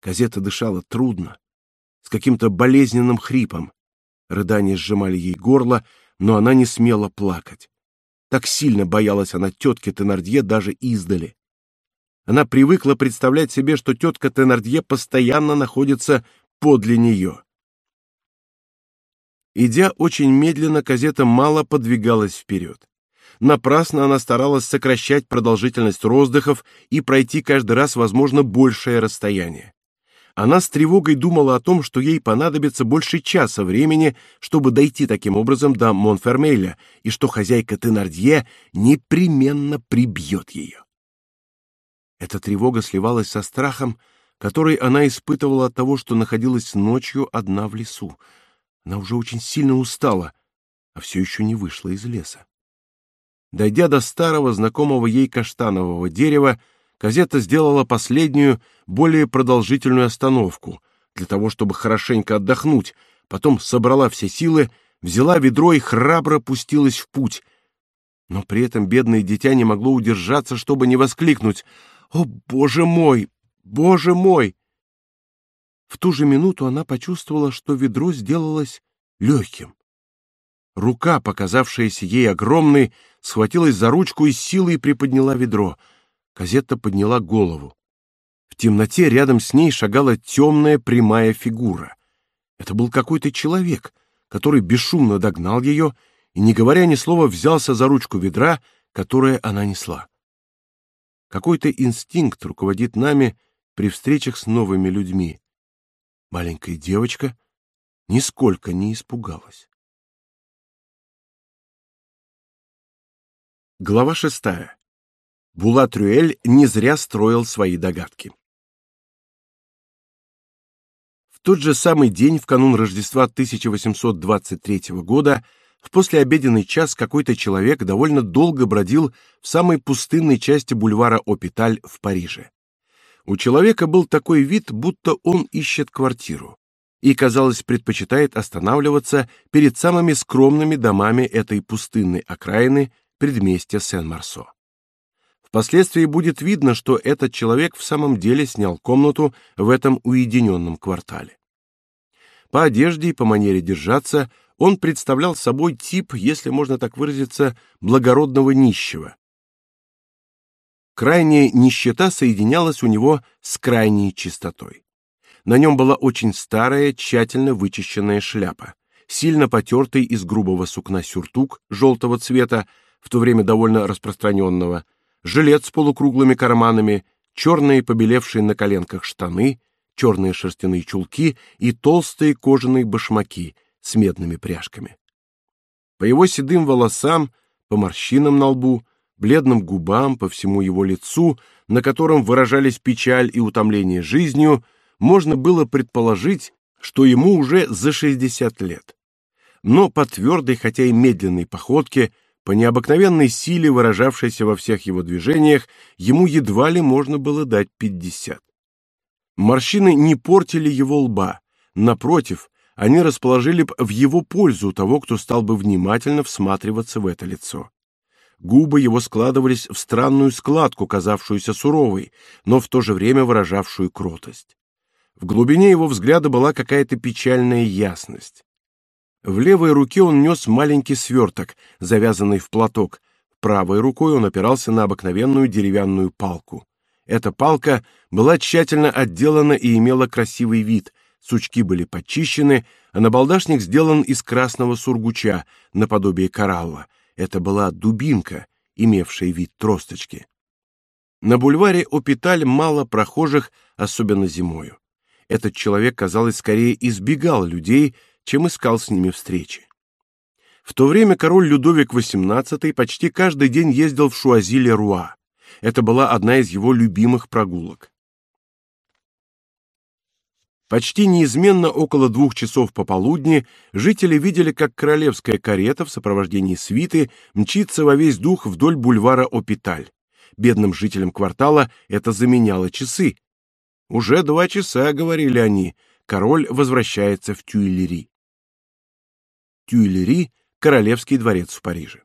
Казета дышала трудно, с каким-то болезненным хрипом. Рыдания сжимали ей горло, но она не смела плакать. Так сильно боялась она тетки Тенардье даже издали. Она привыкла представлять себе, что тетка Тенардье постоянно находится подле нее. Идя очень медленно, Казета мало подвигалась вперед. Напрасно она старалась сокращать продолжительность роздыхов и пройти каждый раз, возможно, большее расстояние. Она с тревогой думала о том, что ей понадобится больше часа времени, чтобы дойти таким образом до Монфермеля, и что хозяйка Тенардье непременно прибьет ее. Эта тревога сливалась со страхом, который она испытывала от того, что находилась ночью одна в лесу. Она уже очень сильно устала, а все еще не вышла из леса. Дойдя до старого знакомого ей каштанового дерева, Казета сделала последнюю, более продолжительную остановку для того, чтобы хорошенько отдохнуть, потом собрала все силы, взяла ведро и храбро пустилась в путь. Но при этом бедное дитя не могло удержаться, чтобы не воскликнуть: "О, боже мой! Боже мой!" В ту же минуту она почувствовала, что ведро сделалось легким. Рука, показавшаяся ей огромной, схватилась за ручку и силой приподняла ведро. Казетта подняла голову. В темноте рядом с ней шагала темная прямая фигура. Это был какой-то человек, который бесшумно догнал ее и, не говоря ни слова, взялся за ручку ведра, которое она несла. Какой-то инстинкт руководит нами при встречах с новыми людьми. Маленькая девочка нисколько не испугалась. Глава шестая. Булат-Рюэль не зря строил свои догадки. В тот же самый день, в канун Рождества 1823 года, в послеобеденный час какой-то человек довольно долго бродил в самой пустынной части бульвара Опиталь в Париже. У человека был такой вид, будто он ищет квартиру, и, казалось, предпочитает останавливаться перед самыми скромными домами этой пустынной окраины предместья Сен-Марсо. Впоследствии будет видно, что этот человек в самом деле снял комнату в этом уединенном квартале. По одежде и по манере держаться он представлял собой тип, если можно так выразиться, благородного нищего. Крайняя нищета соединялась у него с крайней чистотой. На нем была очень старая, тщательно вычищенная шляпа, сильно потертый из грубого сукна сюртук желтого цвета, в то время довольно распространенного, жилет с полукруглыми карманами, черные побелевшие на коленках штаны, черные шерстяные чулки и толстые кожаные башмаки с медными пряжками. По его седым волосам, по морщинам на лбу, бледным губам, по всему его лицу, на котором выражались печаль и утомление жизнью, можно было предположить, что ему уже за шестьдесят лет. Но по твердой, хотя и медленной походке, по необыкновенной силе, выражавшейся во всех его движениях, ему едва ли можно было дать пятьдесят. Морщины не портили его лба, напротив, они расположили б в его пользу того, кто стал бы внимательно всматриваться в это лицо. Губы его складывались в странную складку, казавшуюся суровой, но в то же время выражавшую кротость. В глубине его взгляда была какая-то печальная ясность. В левой руке он нес маленький сверток, завязанный в платок. Правой рукой он опирался на обыкновенную деревянную палку. Эта палка была тщательно отделана и имела красивый вид. Сучки были почищены, а набалдашник сделан из красного сургуча, наподобие коралла. Это была дубинка, имевшая вид тросточки. На бульваре Опиталь мало прохожих, особенно зимою. Этот человек, казалось, скорее избегал людей, чем искал с ними встречи. В то время король Людовик XVIII почти каждый день ездил в Шуазиле-Руа. Это была одна из его любимых прогулок. Почти неизменно около двух часов пополудни жители видели, как королевская карета в сопровождении свиты мчится во весь дух вдоль бульвара Опиталь. Бедным жителям квартала это заменяло часы. Уже два часа, говорили они, король возвращается в Тюильри. Тюильри — королевский дворец в Париже.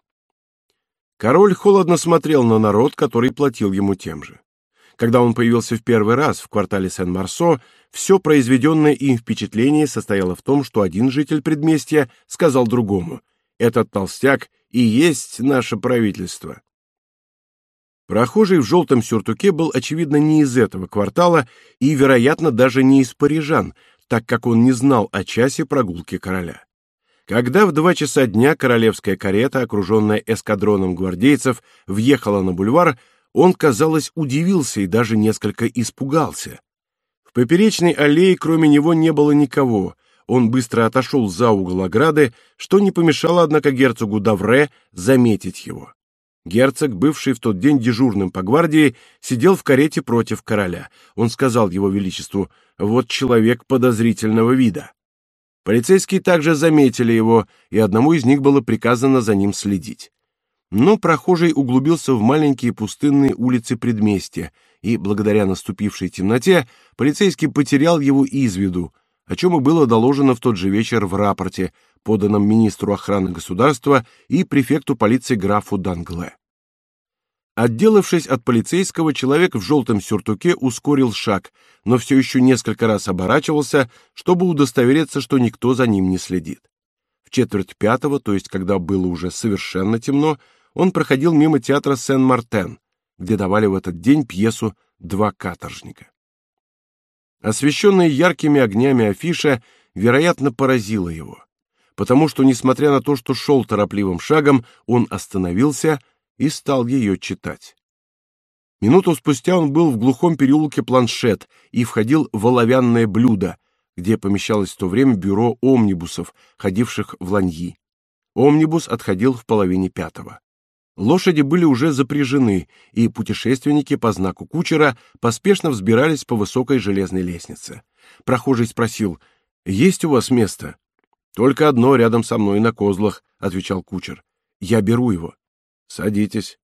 Король холодно смотрел на народ, который платил ему тем же. Когда он появился в первый раз в квартале Сен-Марсо, все произведенное им впечатление состояло в том, что один житель предместья сказал другому: "Этот толстяк и есть наше правительство". Прохожий в желтом сюртуке был очевидно не из этого квартала и, вероятно, даже не из парижан, так как он не знал о часе прогулки короля. Когда в два часа дня королевская карета, окруженная эскадроном гвардейцев, въехала на бульвар, он, казалось, удивился и даже несколько испугался. В поперечной аллее кроме него не было никого. Он быстро отошел за угол ограды, что не помешало, однако, герцогу Давре заметить его. Герцог, бывший в тот день дежурным по гвардии, сидел в карете против короля. Он сказал его величеству: "Вот человек подозрительного вида". Полицейские также заметили его, и одному из них было приказано за ним следить. Но прохожий углубился в маленькие пустынные улицы предместья, и благодаря наступившей темноте полицейский потерял его из виду, о чем и было доложено в тот же вечер в рапорте, поданном министру охраны государства и префекту полиции графу Дангле. Отделавшись от полицейского, человек в желтом сюртуке ускорил шаг, но все еще несколько раз оборачивался, чтобы удостовериться, что никто за ним не следит. В четверть пятого, то есть когда было уже совершенно темно, он проходил мимо театра Сен-Мартен, где давали в этот день пьесу «Два каторжника». Освещенная яркими огнями афиша, вероятно, поразила его, потому что, несмотря на то, что шел торопливым шагом, он остановился и стал ее читать. Минуту спустя он был в глухом переулке Планшет и входил в оловянное блюдо, где помещалось в то время бюро омнибусов, ходивших в Ланьи. Омнибус отходил в половине пятого. Лошади были уже запряжены, и путешественники по знаку кучера поспешно взбирались по высокой железной лестнице. Прохожий спросил: "Есть у вас место?" "Только одно рядом со мной на козлах", отвечал кучер. "Я беру его". "Садитесь".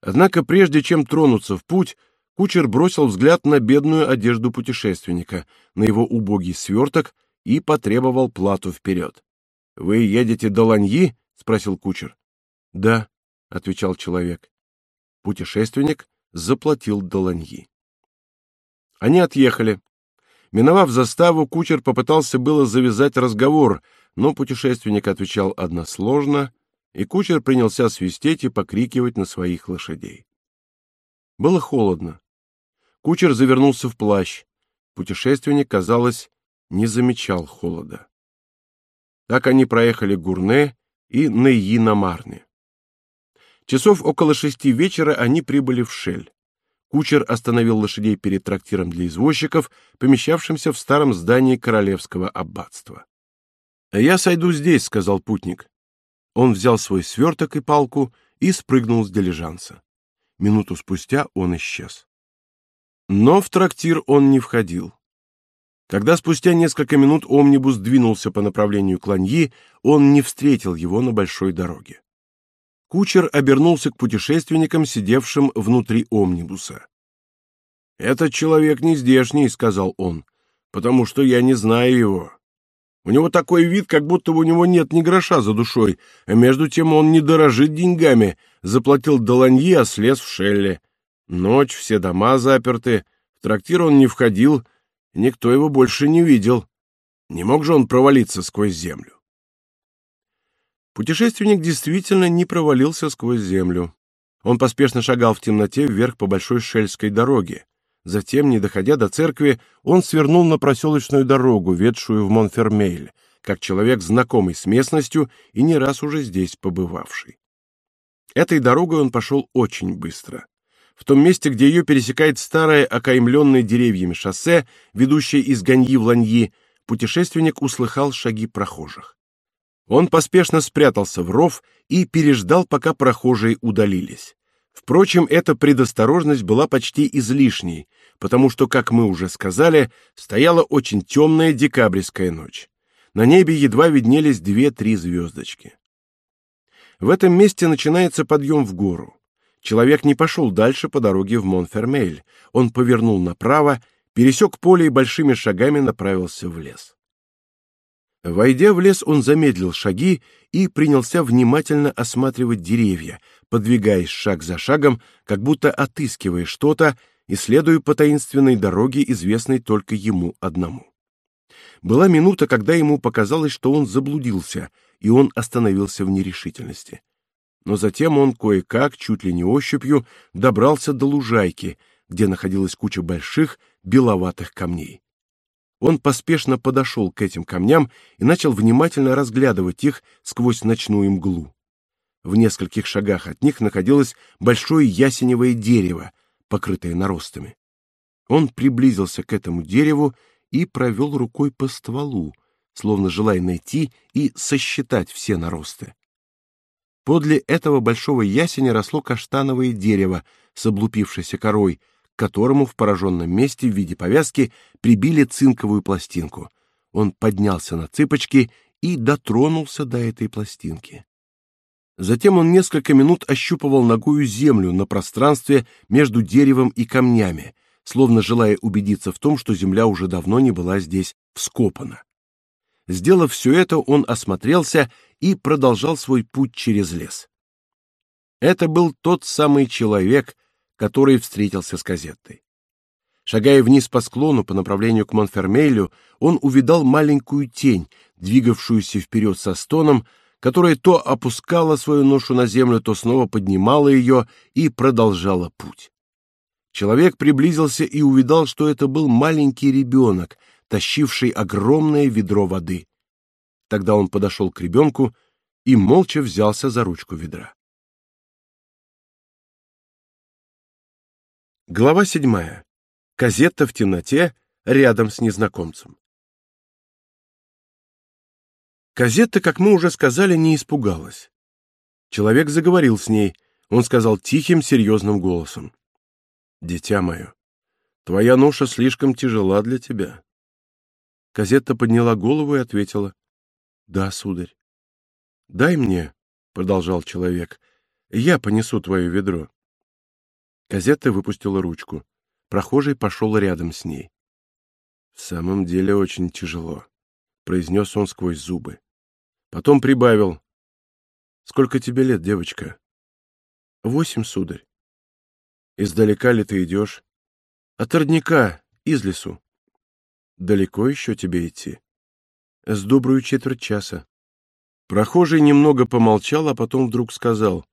Однако прежде чем тронуться в путь, кучер бросил взгляд на бедную одежду путешественника, на его убогий сверток и потребовал плату вперед. "Вы едете до Ланьи?" спросил кучер. "Да" отвечал человек. Путешественник заплатил доланьи. Они отъехали. Миновав заставу, кучер попытался было завязать разговор, но путешественник отвечал односложно, и кучер принялся свистеть и покрикивать на своих лошадей. Было холодно. Кучер завернулся в плащ. Путешественник, казалось, не замечал холода. Так они проехали Гурне и Нейи-на-Марне. Часов около шести вечера они прибыли в Шель. Кучер остановил лошадей перед трактиром для извозчиков, помещавшимся в старом здании королевского аббатства. "Я сойду здесь", сказал путник. Он взял свой сверток и палку и спрыгнул с дилижанса. Минуту спустя он исчез. Но в трактир он не входил. Когда спустя несколько минут омнибус двинулся по направлению к Ланьи, он не встретил его на большой дороге. Кучер обернулся к путешественникам, сидевшим внутри омнибуса. «Этот человек не здешний», — сказал он, — «потому что я не знаю его. У него такой вид, как будто у него нет ни гроша за душой, а между тем он не дорожит деньгами, заплатил доланьи, а слез в шелле. Ночь, все дома заперты, в трактир он не входил, никто его больше не видел. Не мог же он провалиться сквозь землю?» Путешественник действительно не провалился сквозь землю. Он поспешно шагал в темноте вверх по большой шельской дороге. Затем, не доходя до церкви, он свернул на проселочную дорогу, ведшую в Монфермейль, как человек знакомый с местностью и не раз уже здесь побывавший. Этой дорогой он пошел очень быстро. В том месте, где ее пересекает старое окаймленное деревьями шоссе, ведущее из Ганьи в Ланьи, путешественник услыхал шаги прохожих. Он поспешно спрятался в ров и переждал, пока прохожие удалились. Впрочем, эта предосторожность была почти излишней, потому что, как мы уже сказали, стояла очень темная декабрьская ночь. На небе едва виднелись две-три звездочки. В этом месте начинается подъем в гору. Человек не пошел дальше по дороге в Монфермейль. Он повернул направо, пересек поле и большими шагами направился в лес. Войдя в лес, он замедлил шаги и принялся внимательно осматривать деревья, подвигаясь шаг за шагом, как будто отыскивая что-то, и следуя по таинственной дороге, известной только ему одному. Была минута, когда ему показалось, что он заблудился, и он остановился в нерешительности. Но затем он кое-как, чуть ли не ощупью, добрался до лужайки, где находилась куча больших беловатых камней. Он поспешно подошел к этим камням и начал внимательно разглядывать их сквозь ночную мглу. В нескольких шагах от них находилось большое ясеневое дерево, покрытое наростами. Он приблизился к этому дереву и провел рукой по стволу, словно желая найти и сосчитать все наросты. Подле этого большого ясеня росло каштановое дерево с облупившейся корой, к которому в пораженном месте в виде повязки прибили цинковую пластинку. Он поднялся на цыпочки и дотронулся до этой пластинки. Затем он несколько минут ощупывал ногою землю на пространстве между деревом и камнями, словно желая убедиться в том, что земля уже давно не была здесь вскопана. Сделав все это, он осмотрелся и продолжал свой путь через лес. Это был тот самый человек, который встретился с Казеттой. Шагая вниз по склону по направлению к Монфермейлю, он увидал маленькую тень, двигавшуюся вперед со стоном, которая то опускала свою ношу на землю, то снова поднимала ее и продолжала путь. Человек приблизился и увидал, что это был маленький ребенок, тащивший огромное ведро воды. Тогда он подошел к ребенку и молча взялся за ручку ведра. Глава седьмая. Казетта в темноте рядом с незнакомцем. Казетта, как мы уже сказали, не испугалась. Человек заговорил с ней. Он сказал тихим, серьезным голосом: "Дитя мое, твоя ноша слишком тяжела для тебя". Казетта подняла голову и ответила: "Да, сударь". "Дай мне", продолжал человек. "Я понесу твое ведро". Казетта выпустила ручку. Прохожий пошел рядом с ней. В самом деле очень тяжело, произнес он сквозь зубы. Потом прибавил: Сколько тебе лет, девочка? Восемь, сударь. Издалека ли ты идешь? От родника, из лесу. Далеко еще тебе идти? С добрую четверть часа. Прохожий немного помолчал, а потом вдруг сказал: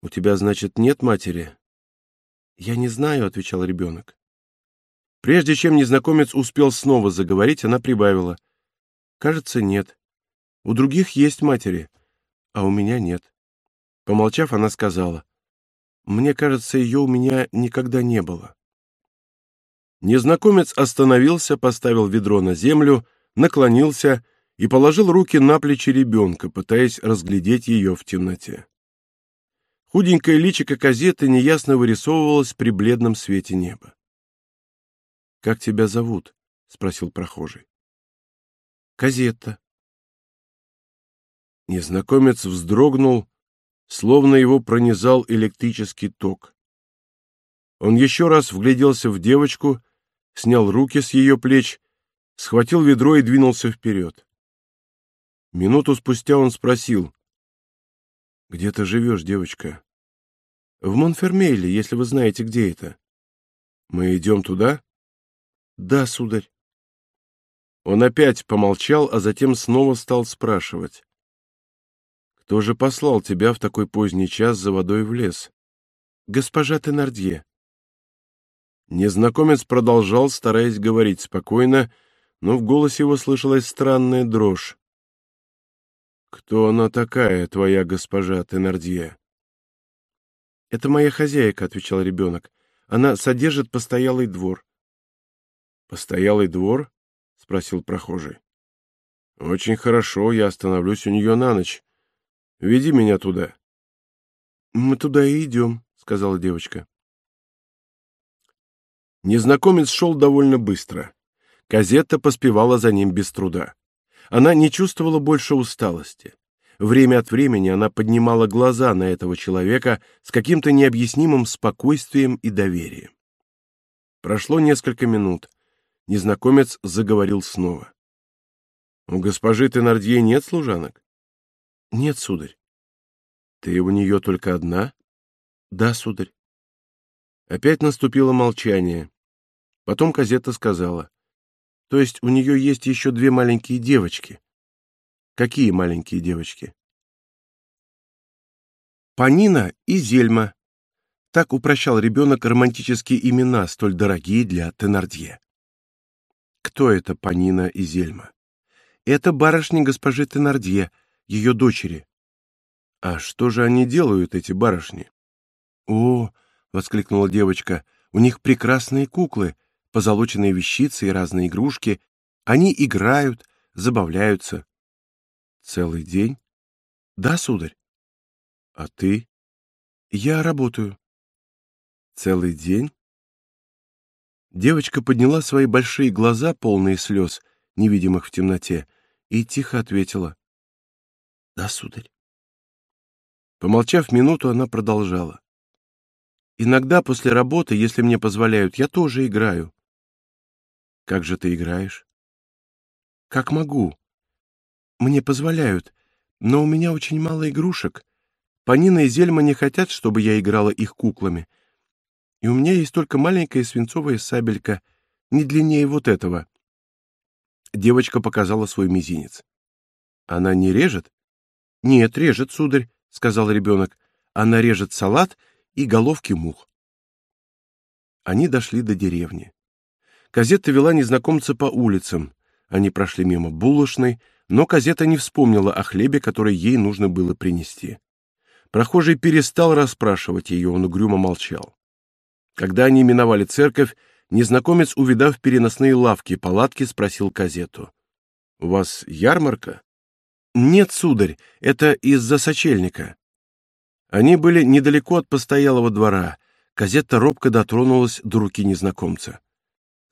"У тебя, значит, нет матери?" «Я не знаю», — отвечал ребенок. Прежде чем незнакомец успел снова заговорить, она прибавила. «Кажется, нет. У других есть матери, а у меня нет». Помолчав, она сказала. «Мне кажется, ее у меня никогда не было». Незнакомец остановился, поставил ведро на землю, наклонился и положил руки на плечи ребенка, пытаясь разглядеть ее в темноте. Худенькое личико Казеты неясно вырисовывалось при бледном свете неба. Как тебя зовут? спросил прохожий. Казетта. Незнакомец вздрогнул, словно его пронизал электрический ток. Он еще раз вгляделся в девочку, снял руки с ее плеч, схватил ведро и двинулся вперед. Минуту спустя он спросил: "Где ты живешь, девочка?" В Монфермейле, если вы знаете, где это. Мы идем туда? Да, сударь. Он опять помолчал, а затем снова стал спрашивать. Кто же послал тебя в такой поздний час за водой в лес? Госпожа Тенардье. Незнакомец продолжал, стараясь говорить спокойно, но в голосе его слышалась странная дрожь. Кто она такая, твоя госпожа Тенардье? Это моя хозяйка, отвечал ребенок. Она содержит постоялый двор. Постоялый двор? спросил прохожий. Очень хорошо, я остановлюсь у нее на ночь. Веди меня туда. Мы туда и идем, сказала девочка. Незнакомец шел довольно быстро. Казетта поспевала за ним без труда. Она не чувствовала больше усталости. Время от времени она поднимала глаза на этого человека с каким-то необъяснимым спокойствием и доверием. Прошло несколько минут. Незнакомец заговорил снова. У госпожи Тенардье нет служанок? Нет, сударь. Ты у нее только одна? Да, сударь. Опять наступило молчание. Потом Казетта сказала: "То есть у нее есть еще две маленькие девочки?" "Какие маленькие девочки?" "Панина и Зельма." Так упрощал ребенок романтические имена, столь дорогие для Тенардье. Кто это Панина и Зельма? Это барышни госпожи Тенардье, ее дочери. А что же они делают, эти барышни? О, воскликнула девочка, у них прекрасные куклы, позолоченные вещицы и разные игрушки. Они играют, забавляются. Целый день? Да, сударь. А ты? Я работаю. Целый день? Девочка подняла свои большие глаза, полные слез, невидимых в темноте, и тихо ответила: "Да, сударь". Помолчав минуту, она продолжала: "Иногда после работы, если мне позволяют, я тоже играю". "Как же ты играешь?" "Как могу. Мне позволяют, но у меня очень мало игрушек. Панина и Зельма не хотят, чтобы я играла их куклами. И у меня есть только маленькая свинцовая сабелька, не длиннее вот этого. Девочка показала свой мизинец. Она не режет? Нет, режет, сударь, сказал ребенок. Она режет салат и головки мух. Они дошли до деревни. Казета вела незнакомца по улицам. Они прошли мимо булочной, но Казета не вспомнила о хлебе, который ей нужно было принести. Прохожий перестал расспрашивать ее, он угрюмо молчал. Когда они миновали церковь, Незнакомец, увидав переносные лавки и палатки, спросил Казету. — У вас ярмарка? — Нет, сударь, это из-за сочельника. Они были недалеко от постоялого двора. Казетта робко дотронулась до руки незнакомца. —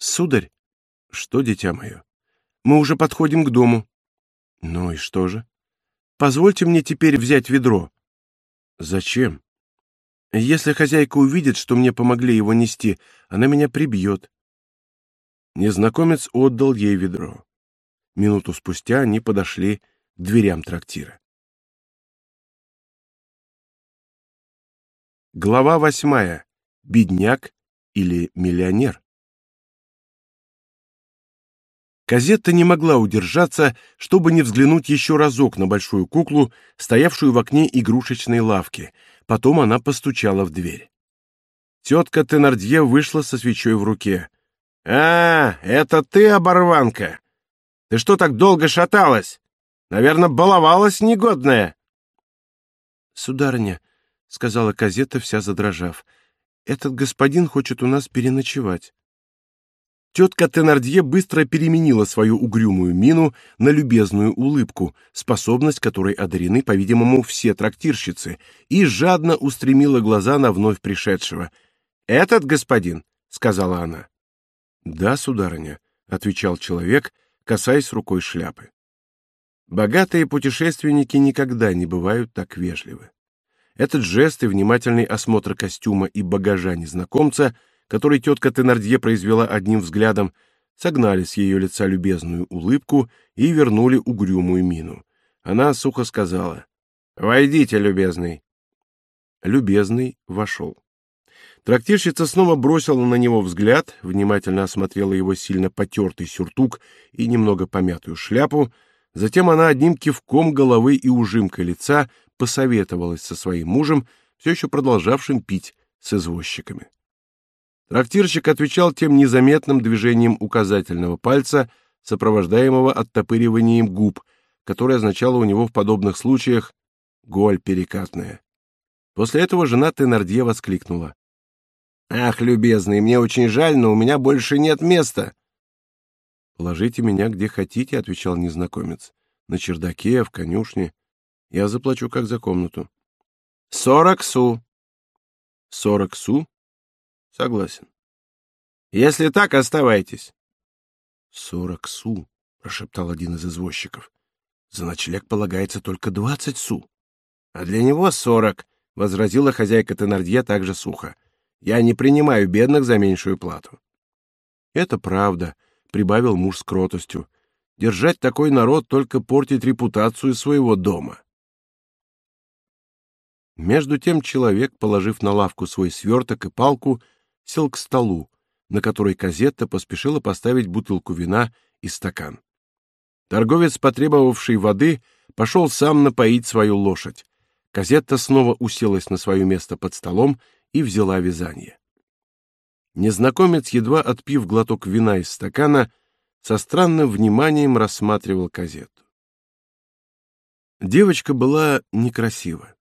Сударь? — Что, дитя мое? — Мы уже подходим к дому. — Ну и что же? — Позвольте мне теперь взять ведро. — Зачем? Если хозяйка увидит, что мне помогли его нести, она меня прибьет. Незнакомец отдал ей ведро. Минуту спустя они подошли к дверям трактира. Глава восьмая. Бедняк или миллионер? Казетта не могла удержаться, чтобы не взглянуть еще разок на большую куклу, стоявшую в окне игрушечной лавки. Потом она постучала в дверь. Тетка Тенардье вышла со свечой в руке. «А, это ты, оборванка! Ты что так долго шаталась? Наверное, баловалась негодная!» «Сударыня», — сказала Казетта, вся задрожав, — «этот господин хочет у нас переночевать». Тетка Тенардье быстро переменила свою угрюмую мину на любезную улыбку, способность которой одарены, по-видимому, все трактирщицы, и жадно устремила глаза на вновь пришедшего. «Этот господин?» — сказала она. «Да, сударыня», — отвечал человек, касаясь рукой шляпы. Богатые путешественники никогда не бывают так вежливы. Этот жест и внимательный осмотр костюма и багажа незнакомца — который тетка Тенардье произвела одним взглядом, согнали с ее лица любезную улыбку и вернули угрюмую мину. Она сухо сказала: "Войдите, любезный". Любезный вошел. Трактирщица снова бросила на него взгляд, внимательно осмотрела его сильно потертый сюртук и немного помятую шляпу, затем она одним кивком головы и ужимкой лица посоветовалась со своим мужем, все еще продолжавшим пить с извозчиками. Трактирщик отвечал тем незаметным движением указательного пальца, сопровождаемого оттопыриванием губ, которое означало у него в подобных случаях голь перекатная. После этого жена Тенардье воскликнула: "Ах, любезный, мне очень жаль, но у меня больше нет места". "Положите меня где хотите", отвечал незнакомец. "На чердаке, в конюшне. Я заплачу как за комнату". «Сорок су». «Сорок су? Согласен. Если так, оставайтесь. Сорок су, прошептал один из извозчиков. За ночлег полагается только двадцать су. А для него сорок, возразила хозяйка Тенардье также сухо. Я не принимаю бедных за меньшую плату. Это правда, прибавил муж с кротостью. Держать такой народ только портит репутацию своего дома. Между тем человек, положив на лавку свой сверток и палку, сел к столу, на который Казетта поспешила поставить бутылку вина и стакан. Торговец, потребовавший воды, пошел сам напоить свою лошадь. Казетта снова уселась на свое место под столом и взяла вязание. Незнакомец, едва отпив глоток вина из стакана, со странным вниманием рассматривал газету. Девочка была некрасива.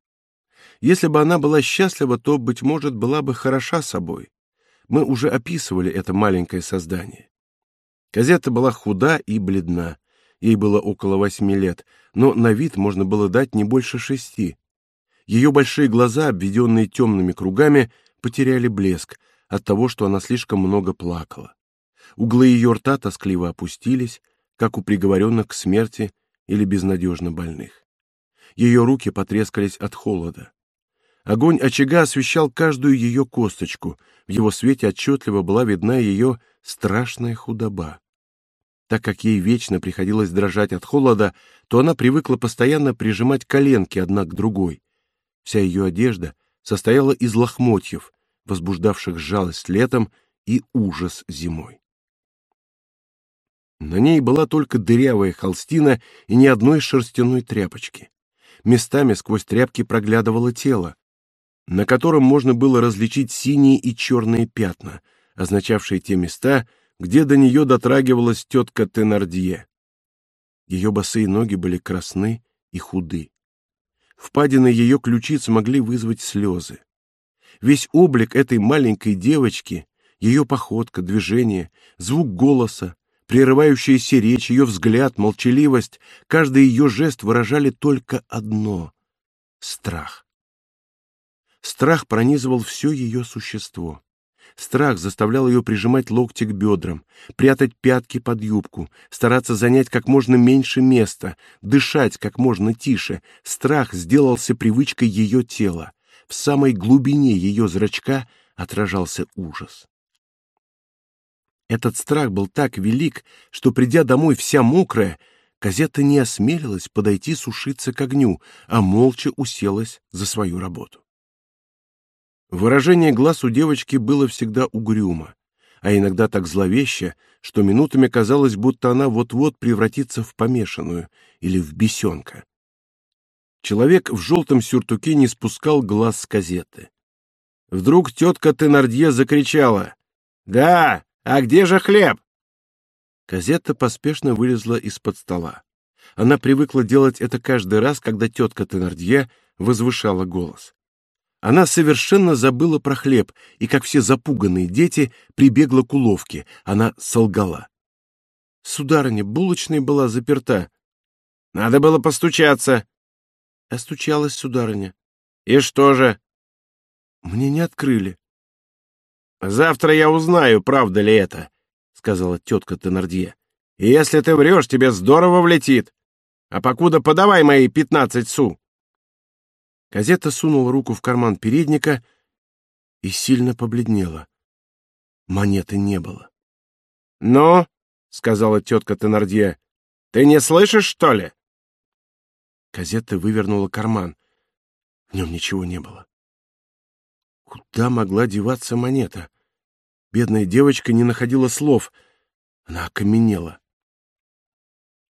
Если бы она была счастлива, то, быть может, была бы хороша собой. Мы уже описывали это маленькое создание. Казета была худа и бледна. Ей было около восьми лет, но на вид можно было дать не больше шести. Ее большие глаза, обведенные темными кругами, потеряли блеск от того, что она слишком много плакала. Углы ее рта тоскливо опустились, как у приговоренных к смерти или безнадежно больных. Ее руки потрескались от холода. Огонь очага освещал каждую ее косточку, в его свете отчетливо была видна ее страшная худоба. Так как ей вечно приходилось дрожать от холода, то она привыкла постоянно прижимать коленки одна к другой. Вся ее одежда состояла из лохмотьев, возбуждавших жалость летом и ужас зимой. На ней была только дырявая холстина и ни одной шерстяной тряпочки. Местами сквозь тряпки проглядывало тело, на котором можно было различить синие и черные пятна, означавшие те места, где до нее дотрагивалась тетка Тенардье. Ее босые ноги были красны и худы. Впадины ее ключиц могли вызвать слезы. Весь облик этой маленькой девочки, ее походка, движение, звук голоса, прерывающаяся речь, ее взгляд, молчаливость, каждый ее жест выражали только одно — страх. Страх пронизывал все ее существо. Страх заставлял ее прижимать локти к бедрам, прятать пятки под юбку, стараться занять как можно меньше места, дышать как можно тише. Страх сделался привычкой ее тела. В самой глубине ее зрачка отражался ужас. Этот страх был так велик, что, придя домой вся мокрая, Казета не осмелилась подойти сушиться к огню, а молча уселась за свою работу. Выражение глаз у девочки было всегда угрюмо, а иногда так зловеще, что минутами казалось, будто она вот-вот превратится в помешанную или в бесенка. Человек в желтом сюртуке не спускал глаз с газеты. Вдруг тетка Тенардье закричала. «Да, а где же хлеб?» Казетта поспешно вылезла из-под стола. Она привыкла делать это каждый раз, когда тетка Тенардье возвышала голос. Она совершенно забыла про хлеб и, как все запуганные дети, прибегла к уловке. Она солгала. Сударыня, булочная была заперта. Надо было постучаться. Остучалась сударыня. И что же? Мне не открыли. Завтра я узнаю, правда ли это, сказала тетка Тенардье. И если ты врешь, тебе здорово влетит. А покуда подавай мои пятнадцать су. Казета сунула руку в карман передника и сильно побледнела. Монеты не было. «Ну?» — сказала тетка Тенардье. «Ты не слышишь, что ли?» Казета вывернула карман. В нем ничего не было. Куда могла деваться монета? Бедная девочка не находила слов. Она окаменела.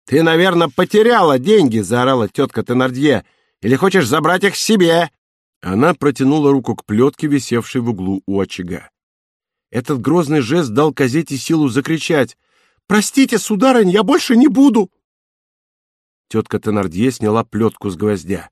«Ты, наверное, потеряла деньги!» — заорала тетка Тенардье. Или хочешь забрать их себе?» Она протянула руку к плетке, висевшей в углу у очага. Этот грозный жест дал Казете силу закричать. «Простите, сударынь, я больше не буду!» Тетка Тенардье сняла плетку с гвоздя.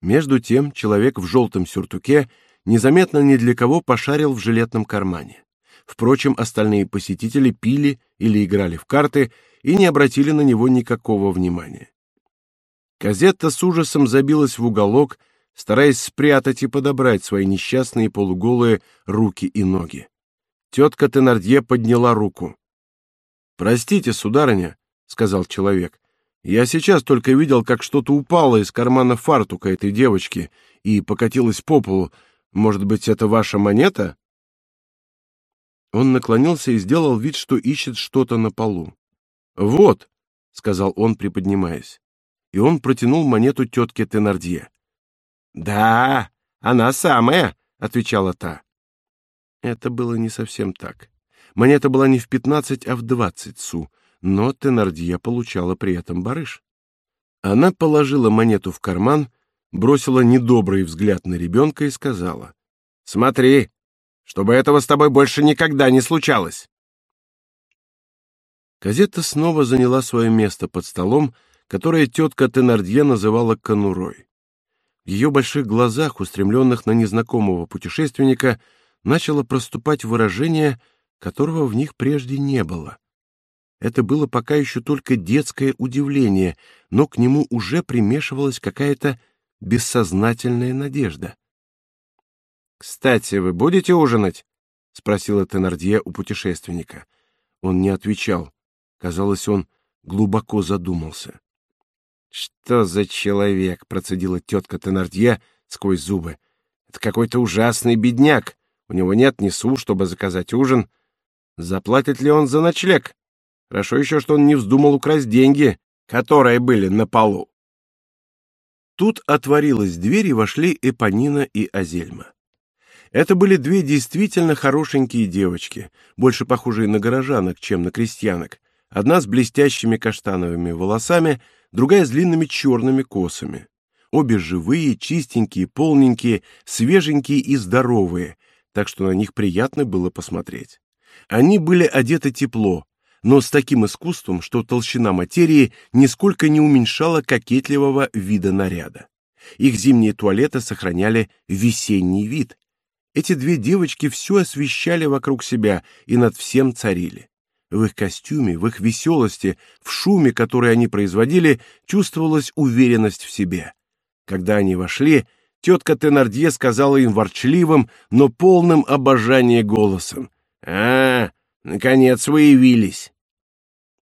Между тем человек в желтом сюртуке незаметно ни для кого пошарил в жилетном кармане. Впрочем, остальные посетители пили или играли в карты и не обратили на него никакого внимания. Казетта с ужасом забилась в уголок, стараясь спрятать и подобрать свои несчастные полуголые руки и ноги. Тетка Тенардье подняла руку. «Простите, сударыня», — сказал человек, — «я сейчас только видел, как что-то упало из кармана фартука этой девочки и покатилось по полу. Может быть, это ваша монета?» Он наклонился и сделал вид, что ищет что-то на полу. «Вот», — сказал он, приподнимаясь и он протянул монету тетке Тенардье. «Да, она самая», — отвечала та. Это было не совсем так. Монета была не в 15, а в 20 су, но Тенардье получала при этом барыш. Она положила монету в карман, бросила недобрый взгляд на ребенка и сказала, «Смотри, чтобы этого с тобой больше никогда не случалось!» Казетта снова заняла свое место под столом, которое тетка Тенардье называла конурой. В ее больших глазах, устремленных на незнакомого путешественника, начало проступать выражение, которого в них прежде не было. Это было пока еще только детское удивление, но к нему уже примешивалась какая-то бессознательная надежда. «Кстати, вы будете ужинать?» — спросила Тенардье у путешественника. Он не отвечал. Казалось, он глубоко задумался. «Что за человек?» — процедила тетка Тенардье сквозь зубы. «Это какой-то ужасный бедняк. У него нет ни су, чтобы заказать ужин. Заплатит ли он за ночлег? Хорошо еще, что он не вздумал украсть деньги, которые были на полу». Тут отворилась дверь, и вошли Эпонина и Азельма. Это были две действительно хорошенькие девочки, больше похожие на горожанок, чем на крестьянок, Одна с блестящими каштановыми волосами, другая с длинными черными косами. Обе живые, чистенькие, полненькие, свеженькие и здоровые, так что на них приятно было посмотреть. Они были одеты тепло, но с таким искусством, что толщина материи нисколько не уменьшала кокетливого вида наряда. Их зимние туалеты сохраняли весенний вид. Эти две девочки все освещали вокруг себя и над всем царили. В их костюме, в их веселости, в шуме, который они производили, чувствовалась уверенность в себе. Когда они вошли, тетка Тенардье сказала им ворчливым, но полным обожания голосом. «А, наконец вы явились!»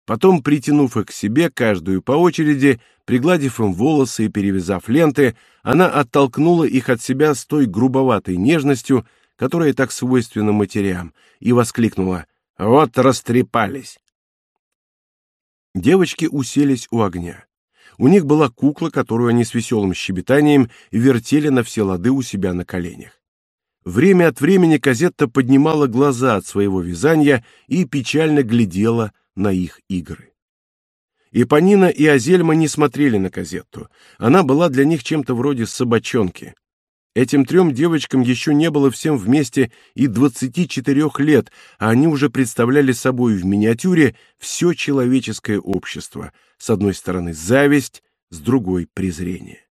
Потом, притянув их к себе, каждую по очереди, пригладив им волосы и перевязав ленты, она оттолкнула их от себя с той грубоватой нежностью, которая так свойственна матерям, и воскликнула вот растрепались. Девочки уселись у огня. У них была кукла, которую они с веселым щебетанием вертели на все лады у себя на коленях. Время от времени Казетта поднимала глаза от своего вязания и печально глядела на их игры. И Панина, и Азельма не смотрели на Казетту. Она была для них чем-то вроде собачонки. Этим трем девочкам еще не было всем вместе и 24 лет, а они уже представляли собой в миниатюре все человеческое общество. С одной стороны зависть, с другой презрение.